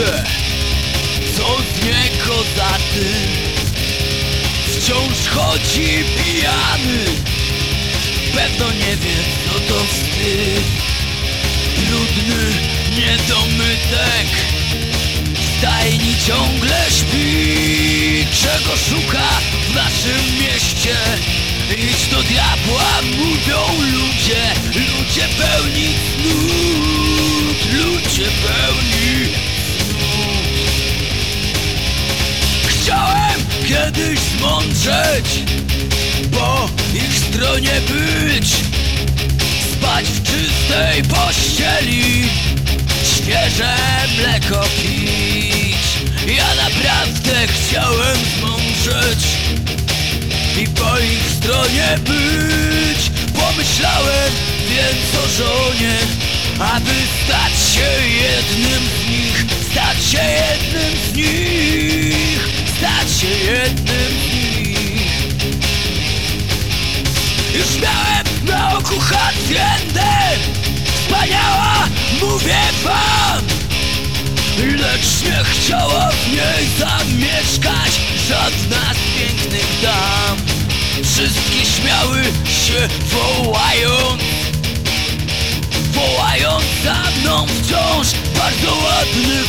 się. Co z niego za tym Wciąż chodzi pijany. Pewno nie wie co to wstyd. Brudny niedomytek. W stajni ciągle śpi. Czego szuka w naszym mieście? Idź do diabła mówią ludzie. Ludzie pełni snów kiedyś zmądrzeć Po ich stronie być Spać w czystej pościeli Świeże mleko pić. Ja naprawdę chciałem zmądrzeć I po ich stronie być. Pomyślałem więc o żonie Aby stać się jednym z nich Stać się jednym z nich Stać się jednym z nich Już miałem na oku haciendę Wspaniała, mówię wam Lecz nie chciała w niej zamieszkać Żadna z pięknych dam. Wszystkie śmiały się wołając Wołając za mną wciąż. Bardzo ładny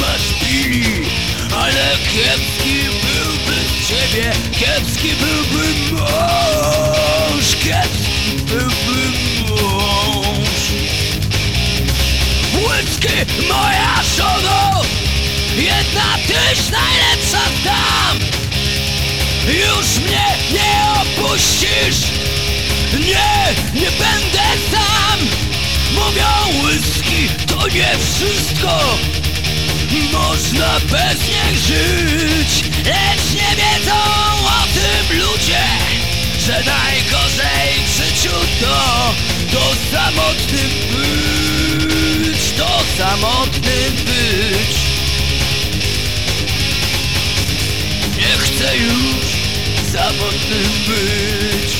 masz Billy Ale kiepski byłby ciebie Kiepski byłby mąż Kiepski byłby mąż. Łyczki, moja żono Jedna tyś najlepsza tam. Już mnie nie opuścisz Nie, nie będę sam. Mówią łyski, to nie wszystko Można bez nich żyć Lecz nie wiedzą o tym ludzie Że najgorzej w życiu to To samotnym być To samotnym być. Nie chcę już samotnym być.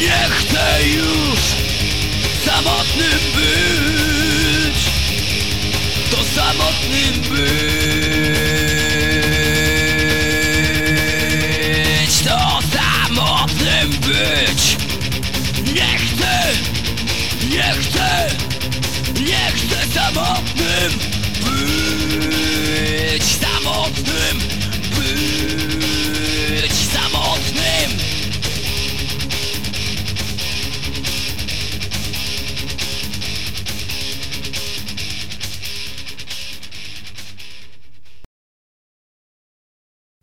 Nie chcę już samotnym być być To samotnym być. Nie chcę, nie chcę, nie chcę samotnym być.